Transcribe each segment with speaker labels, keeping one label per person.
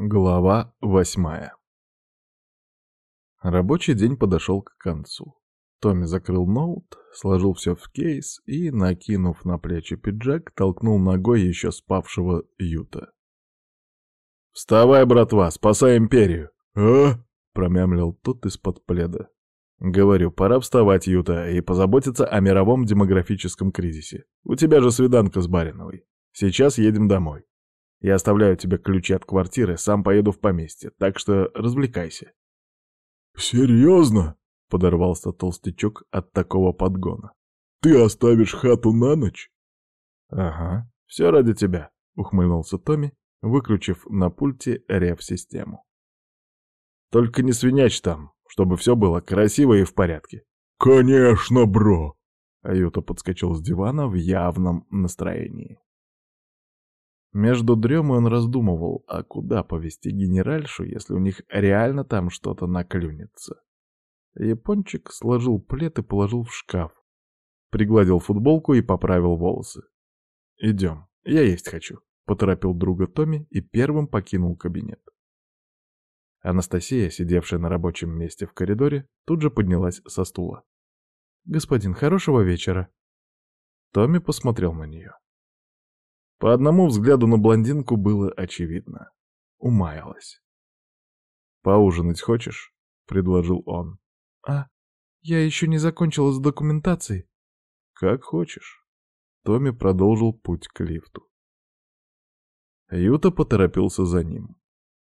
Speaker 1: Глава восьмая Рабочий день подошел к концу. Томми закрыл ноут, сложил все в кейс и, накинув на плечи пиджак, толкнул ногой еще спавшего Юта. «Вставай, братва, спасай империю!» «А?» — промямлил тот из-под пледа. «Говорю, пора вставать, Юта, и позаботиться о мировом демографическом кризисе. У тебя же свиданка с Бариновой. Сейчас едем домой. Я оставляю тебе ключи от квартиры, сам поеду в поместье, так что развлекайся».
Speaker 2: «Серьезно?»
Speaker 1: — подорвался толстячок от такого подгона.
Speaker 2: «Ты оставишь хату на ночь?»
Speaker 1: «Ага, все ради тебя», — ухмыльнулся Томми, выключив на пульте рев-систему. «Только не свинячь там, чтобы все было красиво и в порядке».
Speaker 2: «Конечно, бро!»
Speaker 1: Аюта подскочил с дивана в явном настроении. Между дремой он раздумывал, а куда повести генеральшу, если у них реально там что-то наклюнется. Япончик сложил плед и положил в шкаф. Пригладил футболку и поправил волосы. «Идем, я есть хочу», — поторопил друга Томми и первым покинул кабинет. Анастасия, сидевшая на рабочем месте в коридоре, тут же поднялась со стула. «Господин, хорошего вечера!» Томми посмотрел на нее. По одному взгляду на блондинку было очевидно. Умаялась. «Поужинать хочешь?» — предложил он.
Speaker 3: «А, я еще не закончила с документацией».
Speaker 1: «Как хочешь». Томми продолжил путь к лифту. Юта поторопился за ним.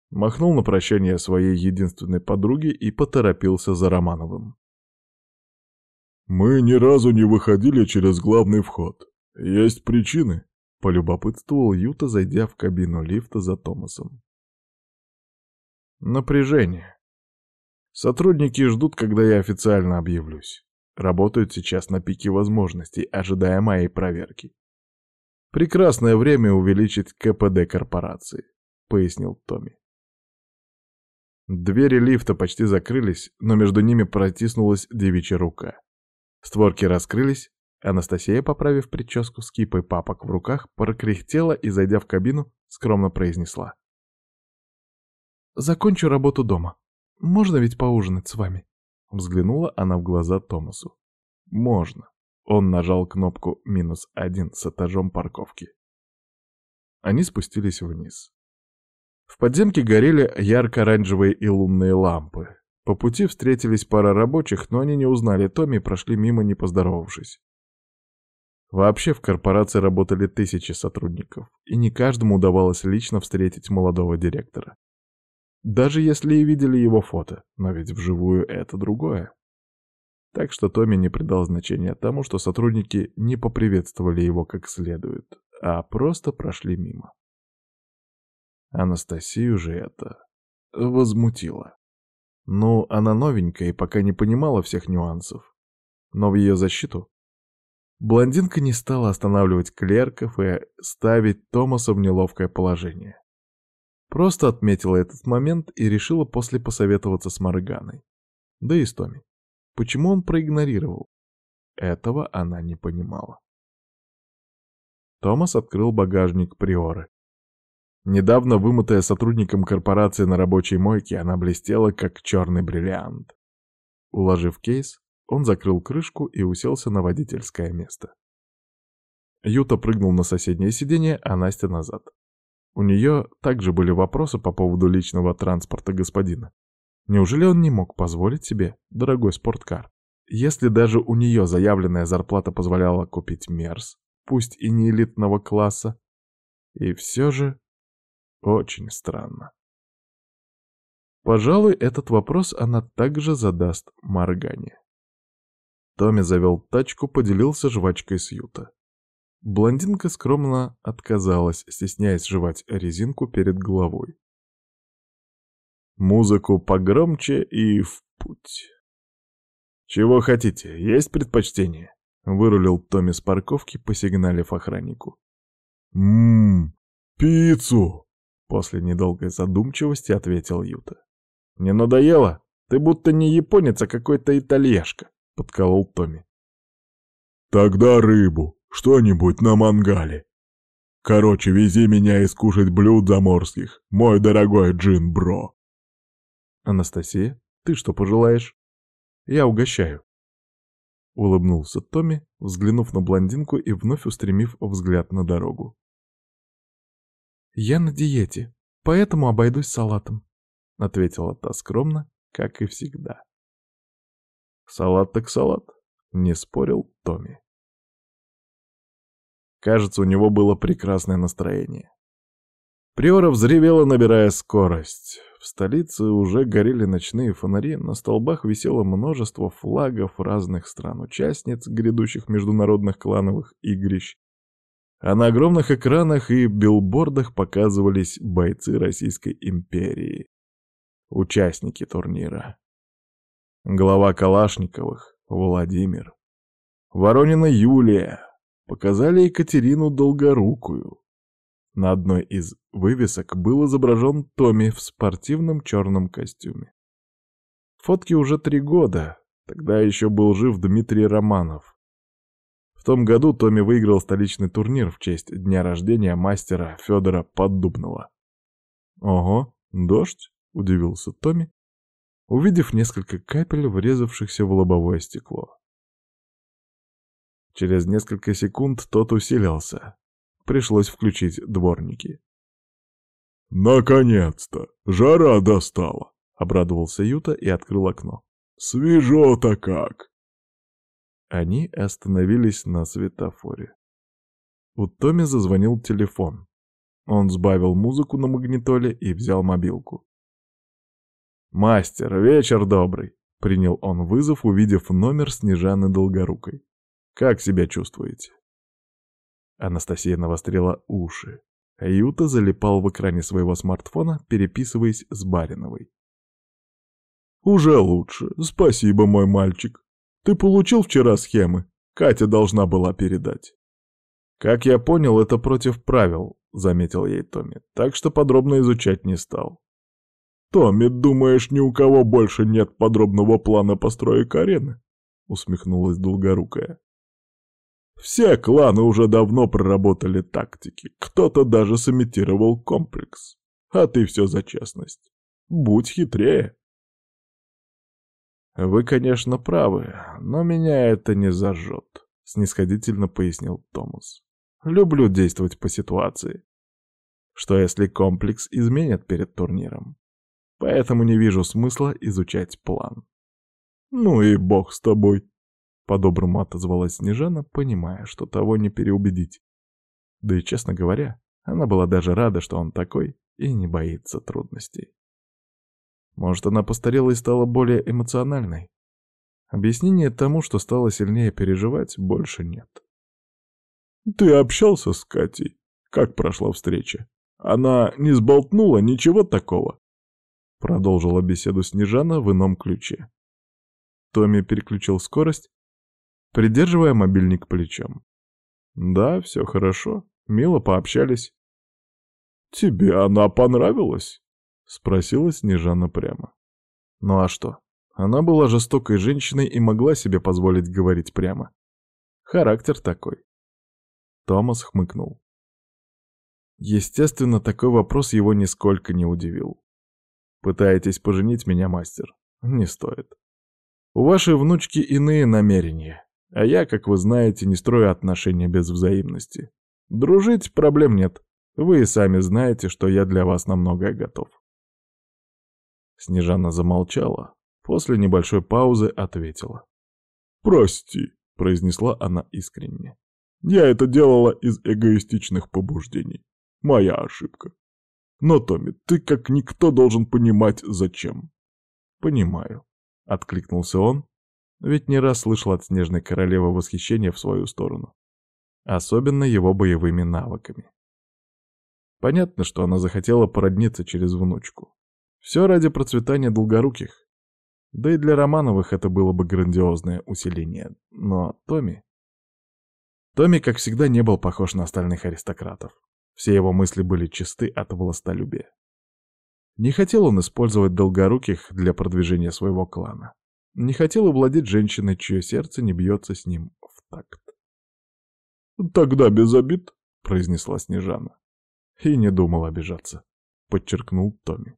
Speaker 1: Махнул на прощание своей единственной подруге и поторопился за Романовым.
Speaker 2: «Мы ни разу не выходили через главный вход. Есть причины?»
Speaker 1: — полюбопытствовал Юта, зайдя в кабину лифта за Томасом. «Напряжение. Сотрудники ждут, когда я официально объявлюсь. Работают сейчас на пике возможностей, ожидая моей проверки. Прекрасное время увеличить КПД корпорации», — пояснил Томми. Двери лифта почти закрылись, но между ними протиснулась девичья рука. Створки раскрылись, Анастасия, поправив прическу с кипой папок в руках, прокряхтела и, зайдя в кабину, скромно произнесла.
Speaker 3: «Закончу работу дома. Можно ведь поужинать с вами?»
Speaker 1: Взглянула она в глаза Томасу. «Можно». Он нажал кнопку «минус один» с этажом парковки. Они спустились вниз. В подземке горели ярко-оранжевые и лунные лампы. По пути встретились пара рабочих, но они не узнали Томми и прошли мимо, не поздоровавшись. Вообще в корпорации работали тысячи сотрудников, и не каждому удавалось лично встретить молодого директора. Даже если и видели его фото, но ведь вживую это другое. Так что Томми не придал значения тому, что сотрудники не поприветствовали его как следует, а просто прошли мимо. Анастасию же это возмутило. Ну, она новенькая и пока не понимала всех нюансов. Но в ее защиту Блондинка не стала останавливать клерков и ставить Томаса в неловкое положение. Просто отметила этот момент и решила после посоветоваться с Морганой. Да и с Томи. Почему он проигнорировал? Этого она не понимала. Томас открыл багажник Приоры. Недавно вымытая сотрудником корпорации на рабочей мойке, она блестела, как черный бриллиант. Уложив кейс, он закрыл крышку и уселся на водительское место. Юта прыгнул на соседнее сиденье, а Настя назад. У нее также были вопросы по поводу личного транспорта господина. Неужели он не мог позволить себе дорогой спорткар? Если даже у нее заявленная зарплата позволяла купить Мерс, пусть и не элитного класса, и все же очень странно. Пожалуй, этот вопрос она также задаст Моргане. Томми завел тачку, поделился жвачкой с Юта. Блондинка скромно отказалась, стесняясь жевать резинку перед головой. Музыку погромче и в путь. «Чего хотите? Есть предпочтение?» — вырулил Томми с парковки, посигналив охраннику.
Speaker 2: «Ммм, пиццу!»
Speaker 1: — после недолгой задумчивости ответил Юта. «Не надоело? Ты будто не японец, а какой-то итальяшка подколол Томми.
Speaker 2: «Тогда рыбу, что-нибудь на мангале». Короче, вези меня и скушать блюд заморских, мой дорогой джин-бро.
Speaker 1: Анастасия, ты что пожелаешь? Я угощаю. Улыбнулся Томми, взглянув на блондинку и вновь устремив взгляд на дорогу. «Я на диете, поэтому обойдусь салатом», — ответила та скромно, как и всегда. «Салат так салат», — не спорил Томми. Кажется, у него было прекрасное настроение. Приора взревела, набирая скорость. В столице уже горели ночные фонари, на столбах висело множество флагов разных стран-участниц грядущих международных клановых игрищ, а на огромных экранах и билбордах показывались бойцы Российской империи, участники турнира. Глава Калашниковых, Владимир, Воронина Юлия, показали Екатерину Долгорукую. На одной из вывесок был изображен Томми в спортивном черном костюме. Фотки уже три года, тогда еще был жив Дмитрий Романов. В том году Томми выиграл столичный турнир в честь дня рождения мастера Федора Поддубного. «Ого, дождь?» — удивился Томми, увидев несколько капель, врезавшихся в лобовое стекло. Через несколько секунд тот усилился, Пришлось включить дворники.
Speaker 2: «Наконец-то! Жара достала!»
Speaker 1: — обрадовался Юта и открыл окно.
Speaker 2: «Свежо-то как!»
Speaker 1: Они остановились на светофоре. У Томи зазвонил телефон. Он сбавил музыку на магнитоле и взял мобилку. «Мастер, вечер добрый!» — принял он вызов, увидев номер Снежаны Долгорукой. «Как себя чувствуете?» Анастасия навострила уши. Юта залипал в экране своего смартфона, переписываясь с Бариновой.
Speaker 2: «Уже лучше. Спасибо, мой мальчик. Ты получил вчера схемы? Катя должна была передать».
Speaker 1: «Как я понял, это против правил», — заметил ей Томми, так что подробно изучать не стал.
Speaker 2: «Томми, думаешь, ни у кого больше нет подробного плана построек арены?» — усмехнулась Долгорукая. Все кланы уже давно проработали тактики, кто-то даже сымитировал комплекс. А ты все за честность. Будь хитрее.
Speaker 1: «Вы, конечно, правы, но меня это не зажжет», — снисходительно пояснил Томас. «Люблю действовать по ситуации. Что если комплекс изменят перед турниром? Поэтому не вижу смысла изучать план».
Speaker 2: «Ну и бог с тобой»,
Speaker 1: по-доброму отозвалась Снежана, понимая, что того не переубедить. Да и, честно говоря, она была даже рада, что он такой и не боится трудностей. Может, она постарела и стала более эмоциональной? Объяснения тому, что стала сильнее переживать, больше нет.
Speaker 2: «Ты общался с Катей? Как прошла встреча? Она не сболтнула ничего такого?»
Speaker 1: Продолжила беседу Снежана в ином ключе. Томми переключил скорость придерживая мобильник плечом. «Да, все хорошо. Мило пообщались».
Speaker 2: «Тебе она понравилась?»
Speaker 1: — спросила Снежана прямо. «Ну а что? Она была жестокой женщиной и могла себе позволить говорить прямо. Характер такой». Томас хмыкнул. Естественно, такой вопрос его нисколько не удивил. «Пытаетесь поженить меня, мастер? Не стоит. У вашей внучки иные намерения. А я, как вы знаете, не строю отношения без взаимности. Дружить проблем нет. Вы и сами знаете, что я для вас на многое готов. Снежана замолчала, после небольшой паузы ответила.
Speaker 2: «Прости», — произнесла она искренне. «Я это делала из эгоистичных побуждений. Моя ошибка. Но, Томми, ты как никто должен понимать, зачем».
Speaker 1: «Понимаю», — откликнулся он, ведь не раз слышал от Снежной Королевы восхищение в свою сторону. Особенно его боевыми навыками. Понятно, что она захотела породниться через внучку. Все ради процветания долгоруких. Да и для Романовых это было бы грандиозное усиление. Но Томми... Томми, как всегда, не был похож на остальных аристократов. Все его мысли были чисты от властолюбия. Не хотел он использовать долгоруких для продвижения своего клана. Не хотел владеть женщиной, чье сердце не бьется с ним в такт.
Speaker 2: «Тогда без обид», —
Speaker 1: произнесла Снежана. И не думал обижаться, подчеркнул Томми.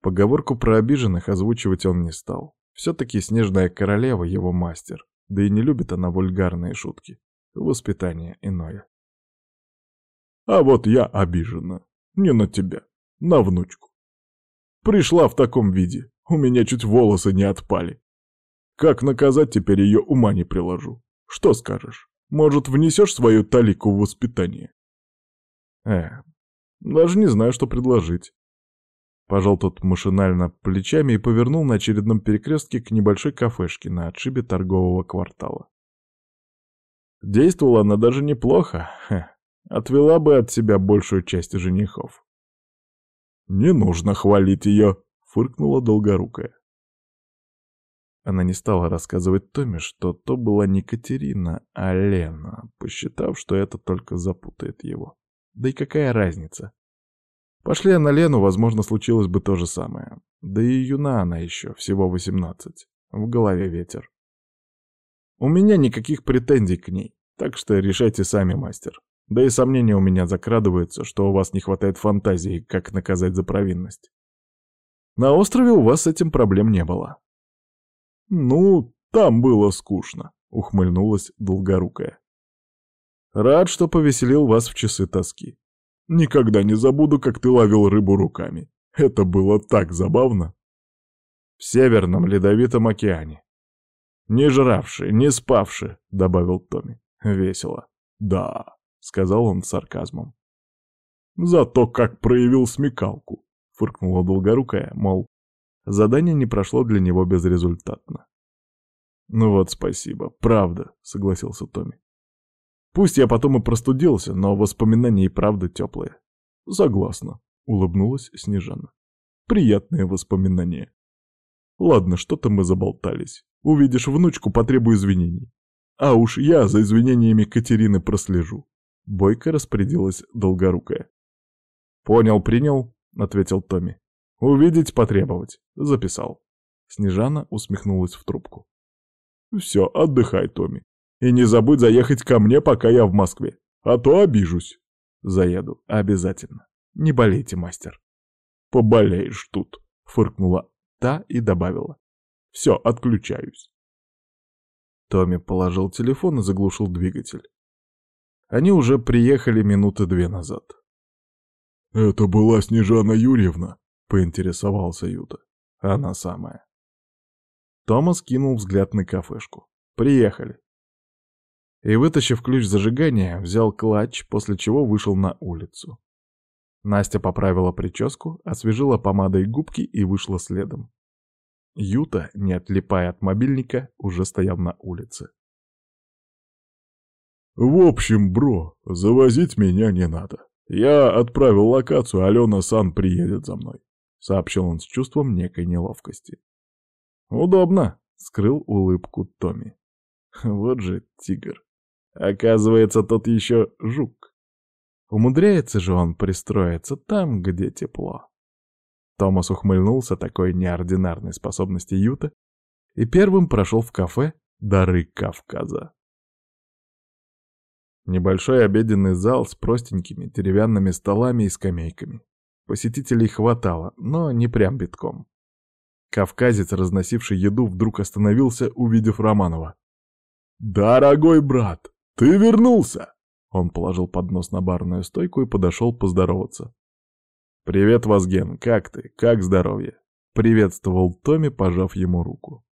Speaker 1: Поговорку про обиженных озвучивать он не стал. Все-таки Снежная Королева его мастер, да и не любит она вульгарные шутки. Воспитание иное. А вот я обижена. Не на тебя, на внучку. Пришла в таком виде, у меня чуть волосы не отпали. Как наказать теперь ее ума не приложу? Что скажешь? Может, внесешь свою талику в воспитание? Э, даже не знаю, что предложить. Пожал тот машинально плечами и повернул на очередном перекрестке к небольшой кафешке на отшибе торгового квартала. Действовала она даже неплохо. Хе. Отвела бы от себя большую часть женихов. «Не нужно хвалить ее», — фыркнула долгорукая. Она не стала рассказывать Томе, что то была не Катерина, а Лена, посчитав, что это только запутает его. Да и какая разница? Пошли на Лену, возможно, случилось бы то же самое. Да и юна она еще, всего восемнадцать. В голове ветер. У меня никаких претензий к ней, так что решайте сами, мастер. Да и сомнения у меня закрадываются, что у вас не хватает фантазии, как наказать за провинность. На острове у вас с этим проблем не было. «Ну, там было скучно», — ухмыльнулась Долгорукая. «Рад, что повеселил вас в часы тоски. Никогда не забуду, как ты ловил рыбу руками. Это было так забавно». «В Северном Ледовитом океане». «Не жравший, не спавший», — добавил Томми. «Весело». «Да», — сказал он с сарказмом. «Зато как проявил смекалку», — фыркнула Долгорукая, мол, Задание не прошло для него безрезультатно. «Ну вот, спасибо, правда», — согласился Томми. «Пусть я потом и простудился, но воспоминания и правда теплые». «Согласна», — улыбнулась Снежана. «Приятные воспоминания». «Ладно, что-то мы заболтались. Увидишь внучку, потребую извинений. А уж я за извинениями Катерины прослежу». Бойко распорядилась Долгорукая. «Понял, принял», — ответил Томми. «Увидеть, потребовать». Записал. Снежана усмехнулась в трубку. «Все, отдыхай, Томми. И не забудь заехать ко мне, пока я в Москве. А то обижусь». «Заеду. Обязательно. Не болейте, мастер». «Поболеешь тут», — фыркнула та и добавила. «Все, отключаюсь». Томми положил телефон и заглушил двигатель. Они уже приехали минуты две назад. «Это была Снежана Юрьевна?» поинтересовался Юта. Она самая. Томас кинул взгляд на кафешку. Приехали. И, вытащив ключ зажигания, взял клатч, после чего вышел на улицу. Настя поправила прическу, освежила помадой губки и вышла следом. Юта, не отлипая от мобильника, уже стоял на улице. «В общем, бро, завозить меня не надо. Я отправил локацию, Алена Сан приедет за мной сообщил он с чувством некой неловкости. «Удобно», — скрыл улыбку Томми. «Вот же тигр. Оказывается, тот еще жук. Умудряется же он пристроиться там, где тепло». Томас ухмыльнулся такой неординарной способности Юта и первым прошел в кафе «Дары Кавказа». Небольшой обеденный зал с простенькими деревянными столами и скамейками. Посетителей хватало, но не прям битком. Кавказец, разносивший еду, вдруг остановился, увидев Романова. «Дорогой брат, ты вернулся!» Он положил поднос на барную стойку и подошел поздороваться. «Привет, Вазген, как ты? Как здоровье?» Приветствовал Томми, пожав ему руку.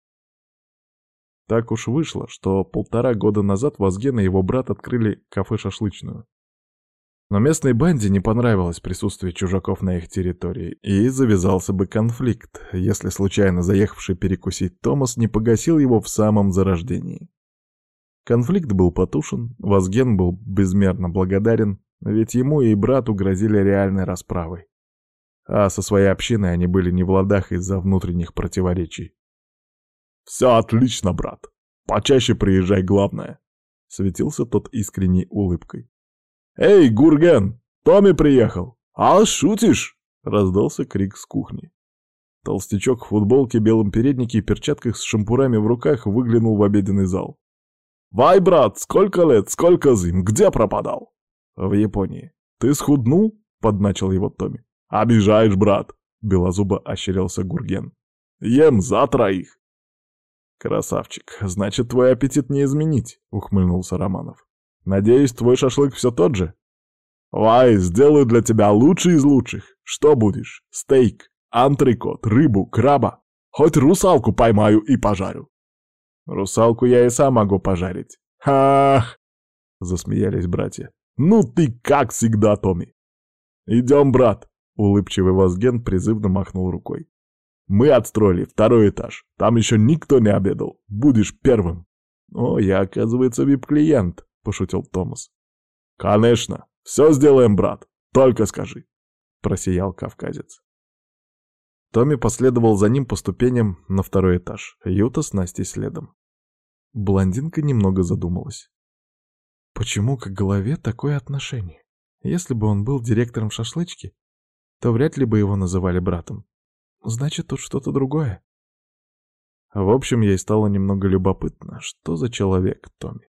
Speaker 1: Так уж вышло, что полтора года назад Вазген и его брат открыли кафе-шашлычную. Но местной банде не понравилось присутствие чужаков на их территории, и завязался бы конфликт, если случайно заехавший перекусить Томас не погасил его в самом зарождении. Конфликт был потушен, Вазген был безмерно благодарен, ведь ему и брату грозили реальной расправой. А со своей общиной они были не в ладах из-за внутренних противоречий. «Все отлично, брат. Почаще приезжай, главное», — светился тот искренней улыбкой. «Эй, Гурген, Томми приехал! А, шутишь?» — раздался крик с кухни. Толстячок в футболке, белом переднике и перчатках с шампурами в руках выглянул в обеденный зал.
Speaker 2: «Вай, брат, сколько лет, сколько зим, где пропадал?» «В Японии». «Ты схуднул?» — подначил его Томми. «Обижаешь, брат!» — белозубо ощерился Гурген. «Ем за троих!» «Красавчик, значит, твой аппетит не изменить», — ухмыльнулся Романов. «Надеюсь, твой шашлык все тот же?» «Вай, сделаю для тебя лучший из лучших. Что будешь? Стейк, антрикот, рыбу, краба. Хоть русалку поймаю и пожарю». «Русалку я и сам могу пожарить». «Ах!» — засмеялись братья. «Ну ты как всегда, Томми!» «Идем, брат!» — улыбчивый Возген призывно махнул рукой. «Мы отстроили второй этаж. Там еще никто не обедал. Будешь первым». «О, я, оказывается, вип-клиент», — пошутил Томас. «Конечно. Все сделаем, брат. Только скажи», — просиял кавказец. Томми последовал за ним по ступеням на второй этаж, Юта с Настей следом. Блондинка немного задумалась. Почему к голове такое отношение? Если бы он был директором шашлычки, то вряд ли бы его называли братом. Значит, тут что-то другое. В общем, ей стало немного любопытно, что за человек Томми.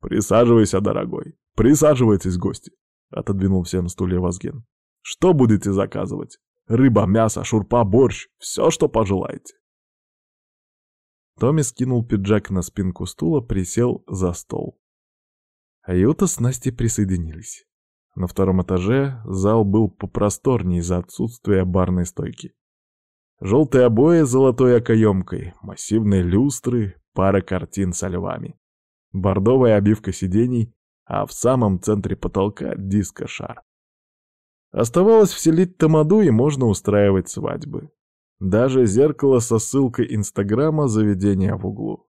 Speaker 2: «Присаживайся, дорогой, присаживайтесь, гости», — отодвинул всем стулья Вазген. «Что будете заказывать? Рыба, мясо, шурпа, борщ, все, что пожелаете». Томми скинул пиджак на спинку стула, присел за стол. А Юта с Настей присоединились. На втором этаже зал был попросторнее из-за отсутствия барной стойки. Желтые обои с золотой окоемкой, массивные люстры, пара картин со львами. Бордовая обивка сидений, а в самом центре потолка диско-шар. Оставалось вселить тамаду и можно устраивать свадьбы. Даже зеркало со ссылкой Инстаграма заведения в углу.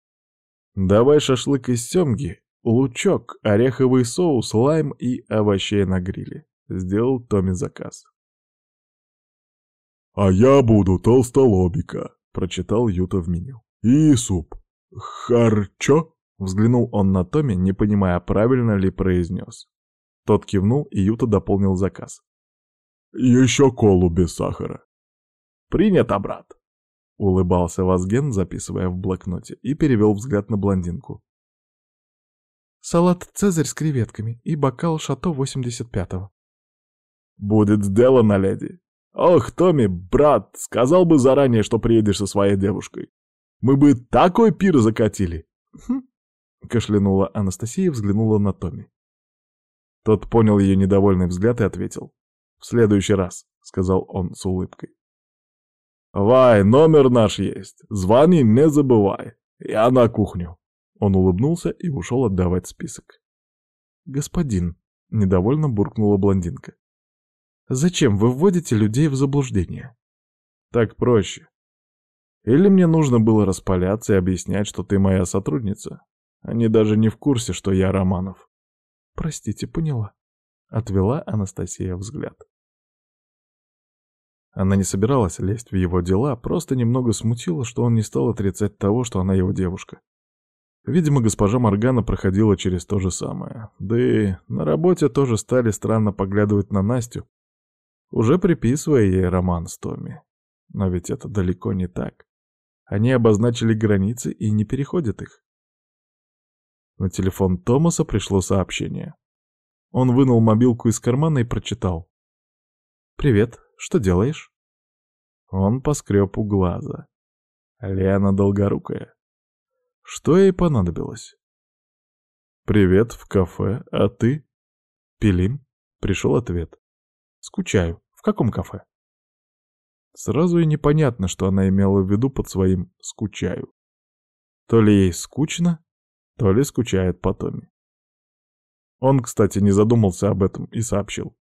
Speaker 2: Давай шашлык из семги, лучок, ореховый соус, лайм и овощей на гриле. Сделал Томми заказ. «А я буду толстолобика», — прочитал Юта в меню. «И суп. Харчо?» — взглянул он на Томми, не понимая, правильно ли произнес. Тот кивнул, и Юта дополнил заказ. «Еще колу без сахара». «Принято, брат!» — улыбался Вазген, записывая в блокноте, и перевел взгляд на блондинку.
Speaker 3: «Салат «Цезарь» с креветками и бокал «Шато 85-го».
Speaker 2: «Будет сделано, леди!» «Ох, Томми, брат, сказал бы заранее, что приедешь со своей девушкой. Мы бы такой пир закатили!»
Speaker 3: «Хм!»
Speaker 2: — кашлянула Анастасия и взглянула на Томми. Тот понял ее недовольный взгляд и ответил. «В следующий раз», — сказал он с улыбкой. «Вай, номер наш есть. Звони, не забывай. Я на кухню». Он улыбнулся и ушел отдавать список.
Speaker 3: «Господин», — недовольно буркнула блондинка, — «зачем вы вводите людей в заблуждение?»
Speaker 2: «Так проще. Или мне нужно было распаляться и объяснять, что ты моя сотрудница? Они даже не в курсе, что я Романов».
Speaker 3: «Простите, поняла», — отвела Анастасия взгляд.
Speaker 1: Она не собиралась лезть в его дела, просто немного смутила, что он не стал отрицать того, что она его девушка. Видимо, госпожа Моргана проходила через то же самое. Да и на работе тоже стали странно поглядывать на Настю, уже приписывая ей роман с Томми. Но ведь это далеко не так. Они обозначили границы и не переходят их. На телефон Томаса пришло сообщение. Он вынул мобилку из кармана и прочитал. «Привет, что делаешь?» Он поскреб у глаза. Лена Долгорукая. Что ей понадобилось? «Привет, в кафе, а ты?» «Пилим?» — пришел ответ. «Скучаю. В каком кафе?» Сразу и непонятно, что она имела в виду под своим «скучаю». То ли ей скучно, то ли скучает по Томе. Он, кстати, не задумался об этом и сообщил.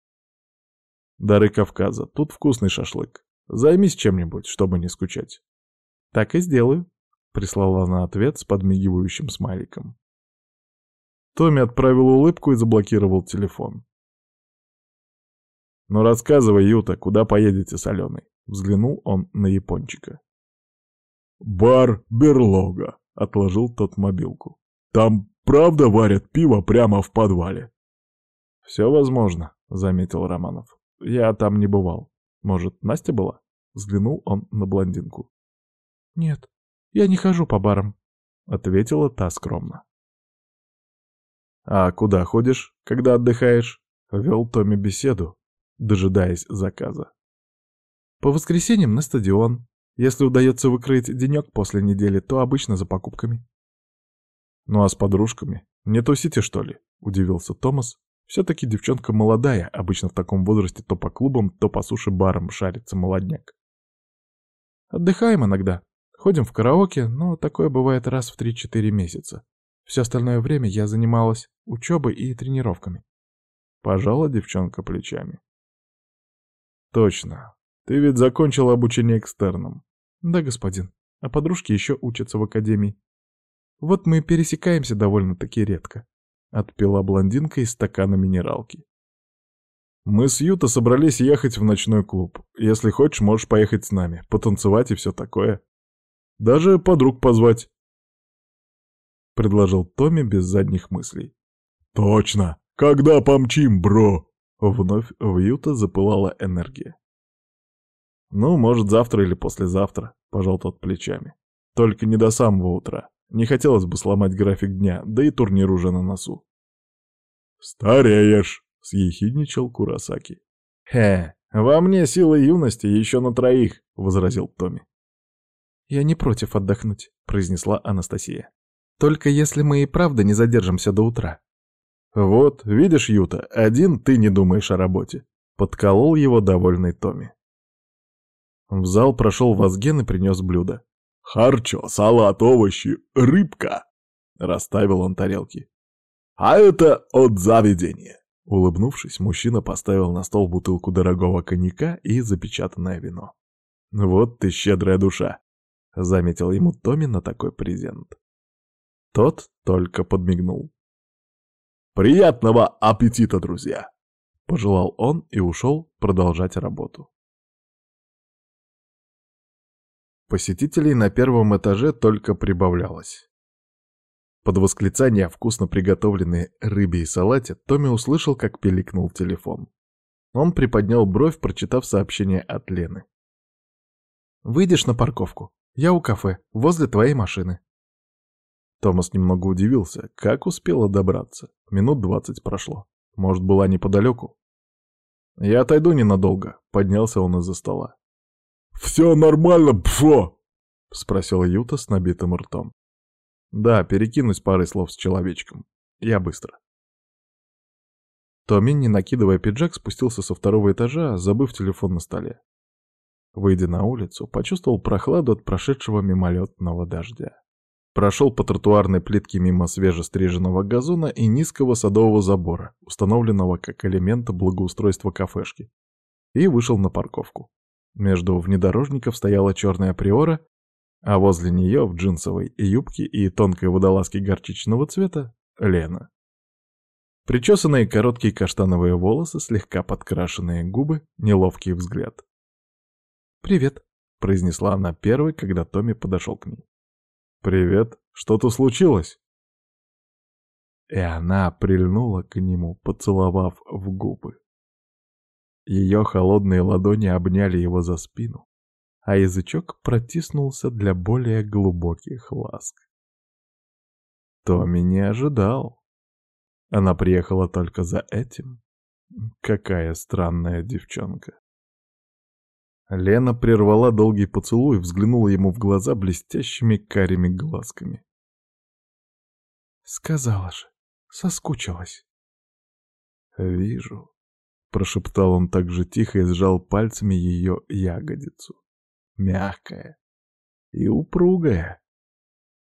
Speaker 1: Дары Кавказа. Тут вкусный шашлык. Займись чем-нибудь, чтобы не скучать. Так и сделаю, прислала она ответ с подмигивающим смайликом. Томми отправил улыбку и заблокировал телефон. «Ну рассказывай, Юта, куда поедете с Аленой?» Взглянул он на япончика.
Speaker 2: «Бар Берлога», — отложил тот мобилку. «Там правда варят пиво прямо в подвале?»
Speaker 1: «Все возможно», — заметил Романов. Я там не бывал. Может, Настя была? Взглянул он на блондинку.
Speaker 3: Нет, я не хожу по барам,
Speaker 1: ответила та скромно. «А куда ходишь, когда отдыхаешь?» — вел Томми беседу, дожидаясь заказа.
Speaker 3: «По воскресеньям на стадион. Если удается выкроить денек после недели, то обычно за покупками».
Speaker 1: «Ну а с подружками? Не тусите, что ли?» — удивился Томас. Все-таки девчонка молодая, обычно в таком возрасте то по клубам, то по суши-барам шарится молодняк.
Speaker 3: «Отдыхаем иногда. Ходим в караоке, но такое бывает раз в 3-4 месяца. Все остальное время я занималась учебой и тренировками.
Speaker 1: Пожала девчонка плечами. Точно. Ты ведь закончила обучение экстерном.
Speaker 3: Да, господин. А подружки еще учатся в академии. Вот мы пересекаемся довольно-таки редко. Отпила блондинка из стакана минералки.
Speaker 1: Мы с Юта собрались ехать в ночной клуб. Если хочешь, можешь поехать с нами, потанцевать и все такое. Даже подруг позвать. — предложил Томми без задних мыслей.
Speaker 2: «Точно! Когда помчим, бро?»
Speaker 1: Вновь в Юта запылала энергия. «Ну, может, завтра или послезавтра», — пожал тот плечами. «Только не до самого утра. Не хотелось бы сломать график дня, да и турнир уже на носу».
Speaker 2: «Стареешь», —
Speaker 1: съехидничал Курасаки. «Хе, во мне силы юности еще на троих», — возразил Томми.
Speaker 3: «Я не против отдохнуть», — произнесла Анастасия. Только если мы и правда не задержимся до утра.
Speaker 1: Вот, видишь, Юта, один ты не думаешь о работе. Подколол его довольный Томми. В зал прошел Вазген и принес блюдо.
Speaker 2: «Харчо, салат, овощи, рыбка!» Расставил он тарелки. «А это от заведения!»
Speaker 1: Улыбнувшись, мужчина поставил на стол бутылку дорогого коньяка и запечатанное вино. «Вот ты щедрая душа!» — заметил ему Томми на такой презент. Тот только подмигнул.
Speaker 2: «Приятного аппетита, друзья!»
Speaker 1: — пожелал он и ушел продолжать работу. Посетителей на первом этаже только прибавлялось. Под восклицание вкусно приготовленной рыбе и салате Томми услышал, как пиликнул телефон. Он приподнял бровь, прочитав сообщение от Лены.
Speaker 3: «Выйдешь на парковку. Я у кафе, возле твоей машины.
Speaker 1: Томас немного удивился, как успела добраться. Минут двадцать прошло. Может, была неподалеку? «Я отойду ненадолго», — поднялся он из-за стола.
Speaker 2: «Все нормально, пфо!»
Speaker 1: — спросил Юта с набитым ртом. «Да, перекинусь парой слов с человечком. Я быстро». Томми, не накидывая пиджак, спустился со второго этажа, забыв телефон на столе. Выйдя на улицу, почувствовал прохладу от прошедшего мимолетного дождя. Прошел по тротуарной плитке мимо свежестриженного газона и низкого садового забора, установленного как элемент благоустройства кафешки, и вышел на парковку. Между внедорожников стояла черная приора, а возле нее в джинсовой юбке и тонкой водолазке горчичного цвета — Лена. Причесанные короткие каштановые волосы, слегка подкрашенные губы, неловкий взгляд.
Speaker 3: «Привет», —
Speaker 1: произнесла она первой, когда Томми подошел к ней. «Привет. Что-то случилось?» И она прильнула к нему, поцеловав в губы. Ее холодные ладони обняли его за спину, а язычок протиснулся для более глубоких ласк. Томми не ожидал. Она приехала только за этим. Какая странная девчонка. Лена прервала долгий поцелуй и взглянула ему в глаза блестящими карими глазками.
Speaker 3: «Сказала же, соскучилась».
Speaker 1: «Вижу», — прошептал он так же тихо и сжал пальцами ее ягодицу. Мягкая и упругая.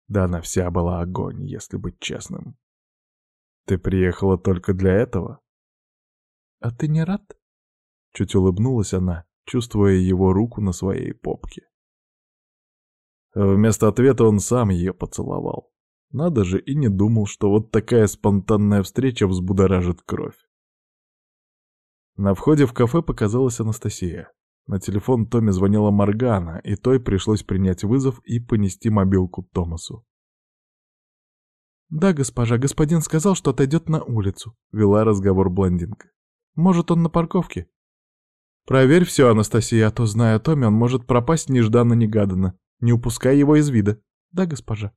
Speaker 1: Да она вся была огонь, если быть честным. «Ты приехала только для этого?»
Speaker 3: «А ты не рад?»
Speaker 1: Чуть улыбнулась она, чувствуя его руку на своей попке. Вместо ответа он сам ее поцеловал. Надо же, и не думал, что вот такая спонтанная встреча взбудоражит кровь. На входе в кафе показалась Анастасия. На телефон Томе звонила Моргана, и той пришлось принять вызов и понести мобилку Томасу.
Speaker 3: «Да, госпожа, господин сказал, что отойдет на улицу», — вела разговор блондинка. «Может, он на парковке?» Проверь все, Анастасия, а то, зная о Томе, он может пропасть нежданно-негаданно. Не упускай его из вида. Да, госпожа.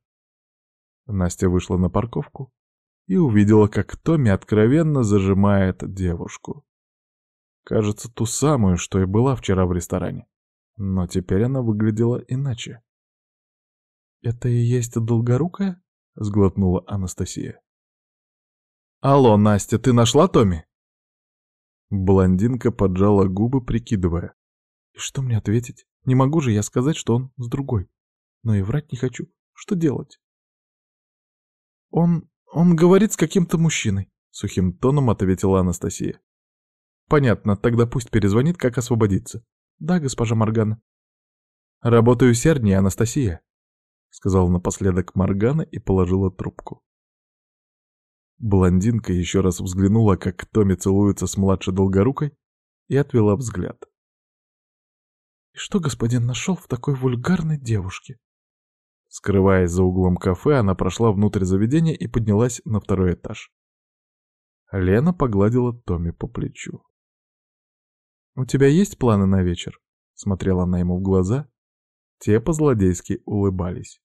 Speaker 1: Настя вышла на парковку,
Speaker 3: и увидела, как Томми откровенно зажимает девушку. Кажется, ту самую, что и была вчера в ресторане. Но теперь она выглядела иначе. «Это и есть долгорукая?» — сглотнула Анастасия. «Алло, Настя, ты нашла Томми?» Блондинка поджала губы, прикидывая. «И что мне ответить? Не могу же я сказать, что он с другой. Но и врать не хочу. Что делать?» «Он... он говорит с каким-то мужчиной», — сухим тоном ответила Анастасия. «Понятно, тогда пусть перезвонит, как освободиться». «Да, госпожа Моргана». «Работаю усерднее, Анастасия», — сказала напоследок Моргана и положила трубку. Блондинка еще раз взглянула, как Томми целуется с младшей долгорукой, и отвела взгляд. «И что господин нашел в такой вульгарной девушке?» Скрываясь за углом кафе, она прошла внутрь заведения и поднялась на второй этаж. Лена погладила Томми по плечу. «У тебя есть планы на вечер?» — смотрела она ему в глаза. Те по-злодейски улыбались.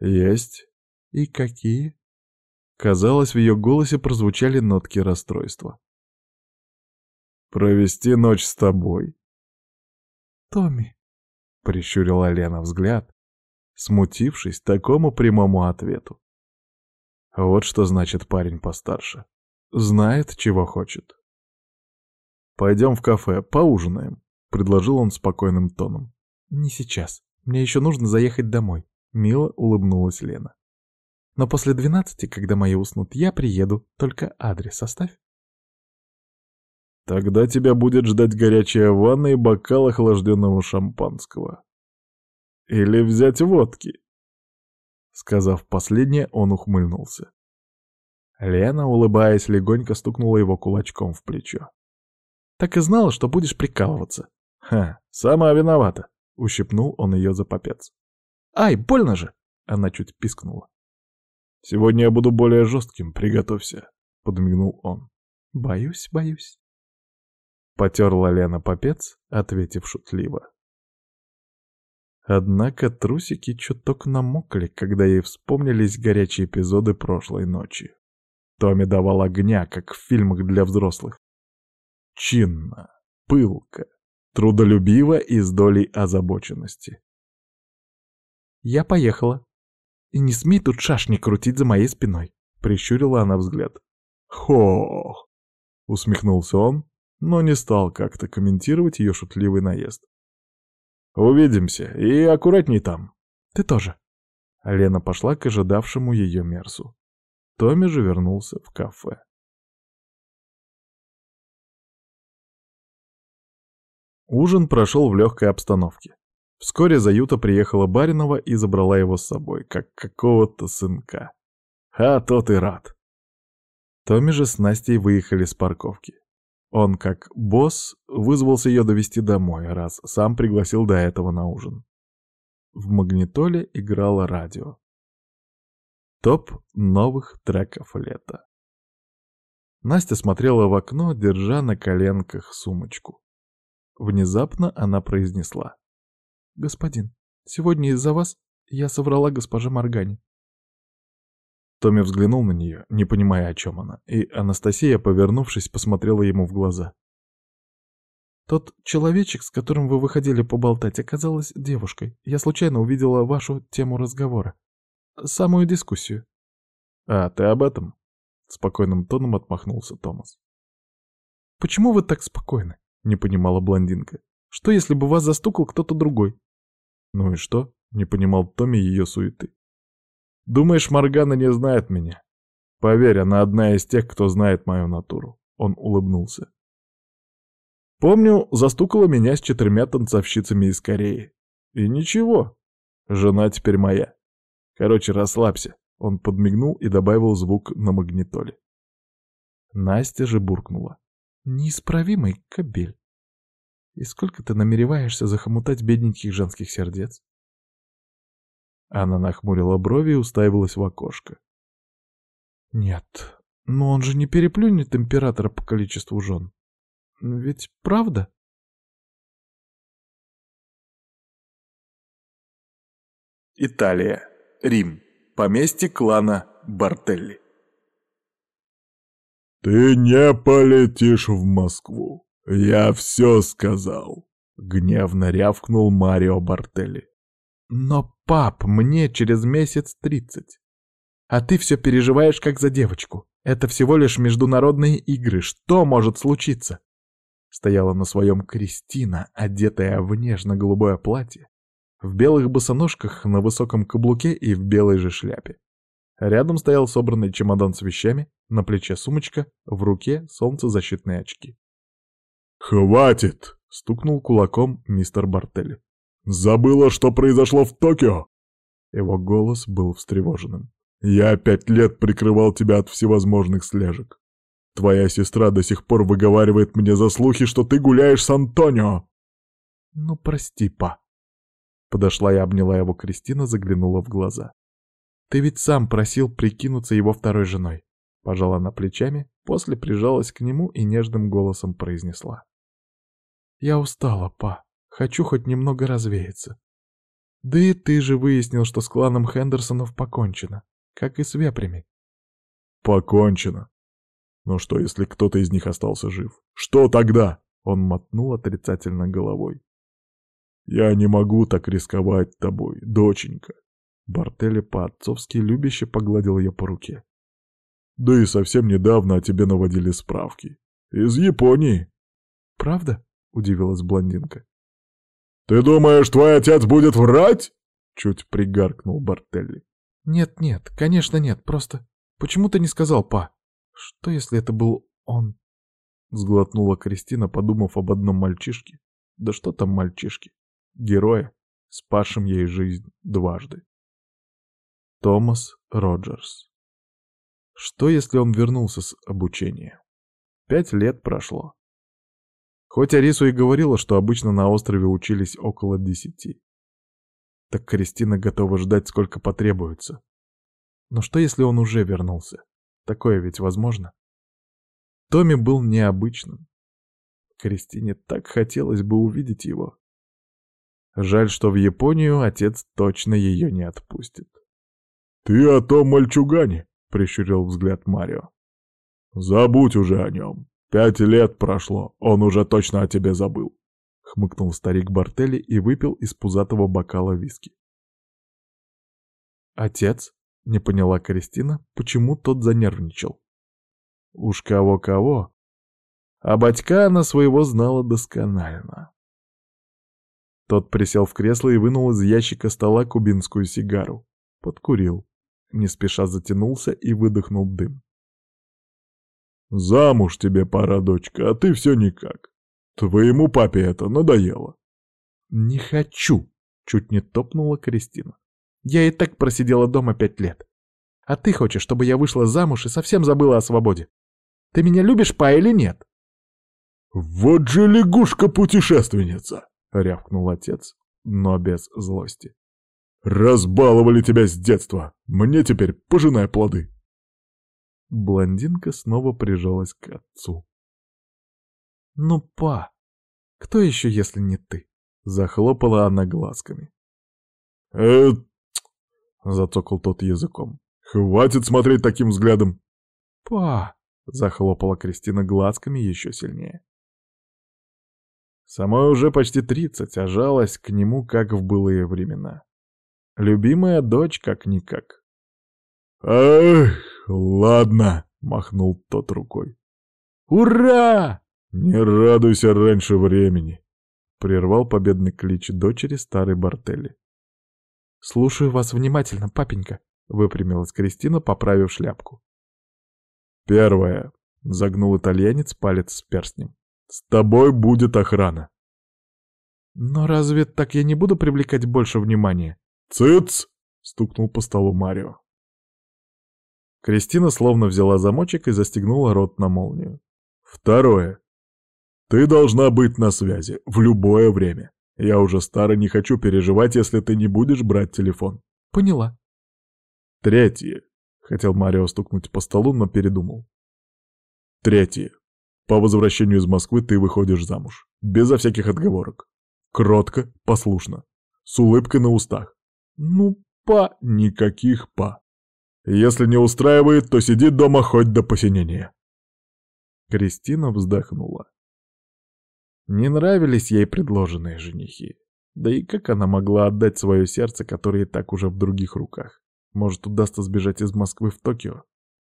Speaker 3: «Есть. И какие?» Казалось, в ее голосе прозвучали нотки расстройства. «Провести ночь с тобой». «Томми», — прищурила Лена взгляд, смутившись такому прямому ответу. Вот что значит парень постарше. Знает, чего хочет. «Пойдем в кафе, поужинаем», — предложил он спокойным тоном. «Не сейчас. Мне еще нужно заехать домой», — мило улыбнулась Лена. Но после двенадцати, когда мои уснут, я приеду, только адрес оставь.
Speaker 2: Тогда тебя будет ждать горячая ванна и бокал охлажденного шампанского. Или взять водки. Сказав последнее, он ухмыльнулся.
Speaker 3: Лена, улыбаясь, легонько стукнула его кулачком в плечо. «Так и знала, что будешь прикалываться».
Speaker 2: «Ха, сама виновата», — ущипнул он ее за попец.
Speaker 3: «Ай, больно же!» — она чуть пискнула.
Speaker 2: «Сегодня я буду более жестким, приготовься», — подмигнул он.
Speaker 3: «Боюсь, боюсь».
Speaker 2: Потерла Лена попец, ответив шутливо.
Speaker 3: Однако трусики чуток намокли, когда ей вспомнились горячие эпизоды прошлой ночи. Томми давал огня, как в фильмах для взрослых. Чинно, пылко, трудолюбиво и с долей озабоченности. «Я поехала», и не смей тут шашни крутить за моей спиной», — прищурила она взгляд.
Speaker 2: «Хо!» — усмехнулся он, но не стал как-то комментировать ее шутливый наезд. «Увидимся, и аккуратней там».
Speaker 3: «Ты тоже». Лена пошла к ожидавшему ее Мерсу. Томми же вернулся в кафе. Ужин прошел в легкой обстановке. Вскоре за Юта приехала Баринова и забрала его с собой, как какого-то сынка. А тот и рад. Томми же с Настей выехали с парковки. Он, как босс, вызвался ее довести домой, раз сам пригласил до этого на ужин. В магнитоле играло радио. Топ новых треков лета. Настя смотрела в окно, держа на коленках сумочку. Внезапно она произнесла. «Господин, сегодня из-за вас я соврала госпоже Моргане». Томми взглянул на нее, не понимая, о чем она, и Анастасия, повернувшись, посмотрела ему в глаза. «Тот человечек, с которым вы выходили поболтать, оказалась девушкой. Я случайно увидела вашу тему разговора. Самую дискуссию».
Speaker 2: «А, ты об этом?» — спокойным тоном отмахнулся Томас.
Speaker 3: «Почему вы так спокойны?» — не понимала блондинка. «Что, если бы вас застукал кто-то другой?»
Speaker 2: «Ну и что?» — не понимал Томми ее суеты. «Думаешь, Моргана не знает меня? Поверь, она одна из тех, кто знает мою натуру». Он улыбнулся. «Помню, застукала меня с четырьмя танцовщицами из Кореи. И ничего, жена теперь моя. Короче, расслабься». Он подмигнул и добавил звук на магнитоле.
Speaker 3: Настя же буркнула. «Неисправимый кобель». И сколько ты намереваешься захомутать бедненьких женских сердец?
Speaker 2: Она нахмурила брови и уставилась в окошко.
Speaker 3: Нет, но он же не переплюнет императора по количеству жен. Ведь правда?
Speaker 1: Италия. Рим. Поместье клана
Speaker 3: Бартелли.
Speaker 2: «Ты не полетишь в Москву. Я все сказал», — гневно рявкнул Марио Бартелли.
Speaker 3: «Но, пап, мне через месяц тридцать. А ты все переживаешь, как за девочку. Это всего лишь международные игры. Что может случиться?» Стояла на своем Кристина, одетая в нежно-голубое платье, в белых босоножках на высоком каблуке и в белой же шляпе. Рядом стоял собранный чемодан с вещами, на плече сумочка, в руке солнцезащитные очки.
Speaker 2: «Хватит!» — стукнул кулаком мистер Бартелли. «Забыла, что произошло в Токио?» Его голос был встревоженным. «Я пять лет прикрывал тебя от всевозможных слежек. Твоя сестра до сих пор выговаривает мне за слухи, что ты гуляешь с Антонио!»
Speaker 3: «Ну, прости, па!» Подошла и обняла его Кристина, заглянула в глаза. «Ты ведь сам просил прикинуться его второй женой!» Пожала она плечами, после прижалась к нему и нежным голосом произнесла. «Я устала, па. Хочу хоть немного развеяться. Да и ты же выяснил, что с кланом Хендерсонов покончено, как и с вепрями».
Speaker 2: «Покончено. Но что, если кто-то из них остался жив? Что тогда?» Он мотнул отрицательно головой. «Я не могу так рисковать тобой, доченька». Бартелли по-отцовски любяще погладил ее по руке. «Да и совсем недавно о тебе наводили справки. Из Японии».
Speaker 3: «Правда?» — удивилась блондинка.
Speaker 2: «Ты думаешь, твой отец будет врать?» — чуть пригаркнул Бартелли.
Speaker 3: «Нет-нет, конечно нет, просто... Почему ты не сказал, па? Что, если это был он?» Сглотнула Кристина, подумав об одном мальчишке. Да что там мальчишки? Героя, спасшим ей жизнь дважды. Томас Роджерс. Что, если он вернулся с обучения? Пять лет прошло. Хоть Арису и говорила, что обычно на острове учились около десяти. Так Кристина готова ждать, сколько потребуется. Но что, если он уже вернулся? Такое ведь возможно. Томми был необычным. Кристине так хотелось бы увидеть его. Жаль, что в Японию отец точно ее не отпустит.
Speaker 2: «Ты о том мальчугане?» — прищурил взгляд Марио. «Забудь уже о нем. Пять лет прошло, он уже точно о тебе забыл», — хмыкнул старик Бартелли и выпил из пузатого бокала виски.
Speaker 3: «Отец?» — не поняла Кристина, почему тот занервничал. Уж кого-кого, а батька она своего знала досконально. Тот присел в кресло и вынул из ящика стола кубинскую сигару. Подкурил. Не спеша затянулся и выдохнул дым.
Speaker 2: «Замуж тебе пора, дочка, а ты все никак. Твоему папе это надоело».
Speaker 3: «Не хочу!» — чуть не топнула Кристина. «Я и так просидела дома пять лет. А ты хочешь, чтобы я вышла замуж и совсем забыла о свободе? Ты меня любишь, па, или нет?»
Speaker 2: «Вот же лягушка-путешественница!» — рявкнул отец, но без злости. «Разбаловали тебя с детства! Мне теперь пожинай плоды!»
Speaker 3: Блондинка снова прижалась к отцу. «Ну, па, кто еще, если не ты?» — захлопала она глазками.
Speaker 2: э зацокал тот языком. «Хватит смотреть таким взглядом!»
Speaker 3: «Па!» — захлопала Кристина глазками еще сильнее. Самой уже почти тридцать, а жалость к нему, как в былые времена. Любимая дочь как-никак.
Speaker 2: «Эх, ладно», — махнул тот рукой.
Speaker 3: «Ура!»
Speaker 2: «Не радуйся раньше времени», —
Speaker 3: прервал победный клич дочери старой Бартелли. «Слушаю вас внимательно, папенька», — выпрямилась Кристина, поправив шляпку.
Speaker 2: «Первое», — загнул итальянец палец с перстнем. «С тобой будет охрана».
Speaker 3: «Но разве так я не буду привлекать больше внимания?»
Speaker 2: «Цыц!» — стукнул по столу Марио.
Speaker 3: Кристина словно взяла замочек и застегнула рот на молнию.
Speaker 2: «Второе. Ты должна быть на связи в любое время. Я уже старый, не хочу переживать, если ты не будешь брать телефон».
Speaker 3: «Поняла».
Speaker 2: «Третье». Хотел Марио стукнуть по столу, но передумал. «Третье. По возвращению из Москвы ты выходишь замуж. Безо всяких отговорок. Кротко, послушно. С улыбкой на устах. Ну, па, никаких па. Если не устраивает, то сиди дома хоть до посинения.
Speaker 3: Кристина вздохнула. Не нравились ей предложенные женихи. Да и как она могла отдать свое сердце, которое и так уже в других руках? Может, удастся сбежать из Москвы в Токио?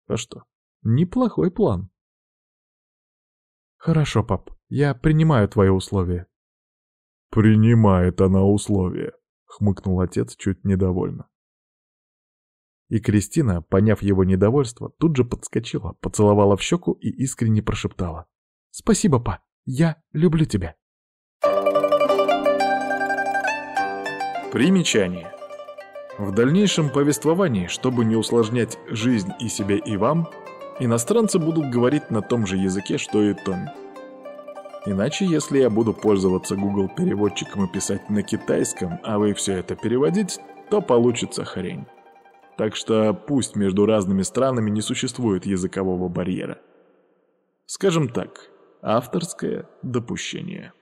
Speaker 3: А что? Неплохой план. Хорошо, пап, я принимаю твои условия.
Speaker 2: Принимает она условия, хмыкнул отец чуть недовольно.
Speaker 3: И Кристина, поняв его недовольство, тут же подскочила, поцеловала в щеку и искренне прошептала. «Спасибо, па, я люблю тебя». Примечание. В дальнейшем повествовании, чтобы не усложнять жизнь и себе, и вам, иностранцы будут говорить на том же языке, что и Томми. Иначе, если я буду пользоваться Google переводчиком и писать на китайском, а вы все это переводить, то получится хрень. Так что пусть между разными странами не существует языкового барьера. Скажем так, авторское допущение.